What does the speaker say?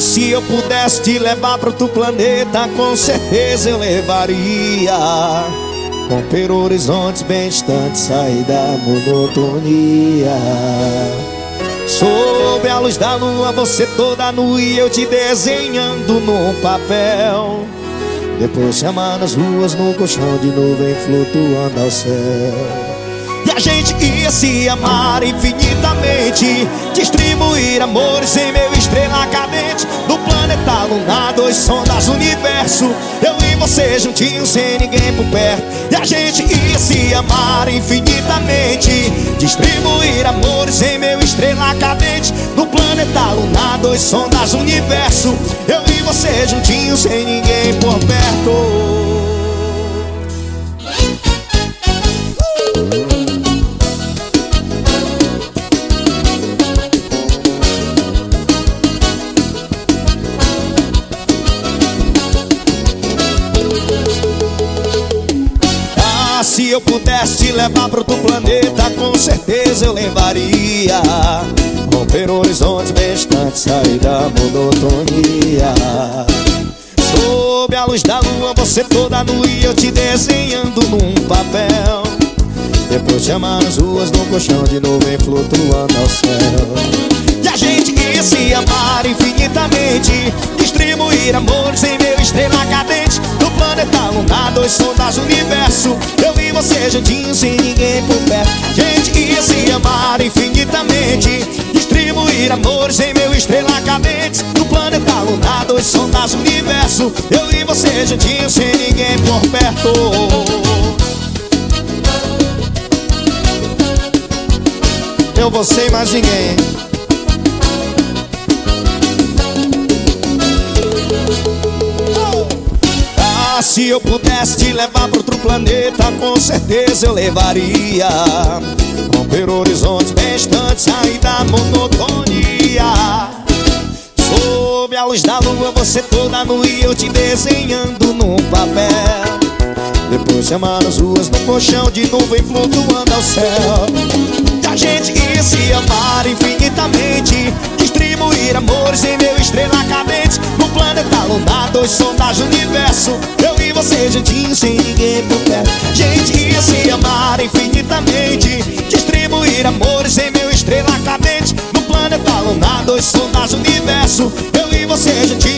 se eu pudesse te levar para outro planeta, com certeza eu levaria. Romper horizontes bem distantes, sair da monotonia. Sob a luz da lua, você toda nua e eu te desenhando num papel. Depois chamar nas ruas no colchão de nuvem flutuando ao céu. E a gente ia se amar infinitamente Distribuir amores em meu estrela cadente. No planeta lunar, dois sondas universo. Eu e você juntinhos sem ninguém por perto. E a gente ia se amar infinitamente Distribuir amores em meu estrela cadente. No planeta lunar, dois sondas universo. Eu e você juntinhos sem ninguém por perto Se eu pudesse te levar para outro planeta, com certeza eu levaria. Romper horizontes bem distantes, sair da monotonia. Sob a luz da lua, você toda nua e eu te desenhando num papel. Depois te amar nas ruas, no colchão de nuvem flutuando ao céu. E a gente ia se amar infinitamente, distribuir amores em meu estrela cadente. No planeta lunar, dois sondas universo. Você juntinho sem ninguém por perto. Gente ia se amar infinitamente Distribuir amores em meu estrela cadente No planeta lunar, dois sondas universo. Eu e você juntinho sem ninguém por perto. Eu, você e mais ninguém se eu pudesse te levar para outro planeta, com certeza eu levaria. Romper horizontes bem distantes, sair da monotonia. Sob a luz da lua, você toda nua e eu te desenhando num papel. Depois chamar as ruas no colchão de nuvem flutuando ao céu. E a gente ia se amar infinitamente, distribuir amores em meu estrela cadente. No planeta lunar, dois sondas universo você juntinho sem ninguém perto Gente ia se amar infinitamente Distribuir amores em meu estrela cadente No planeta lunar, dois sondas universo. Eu e você juntinho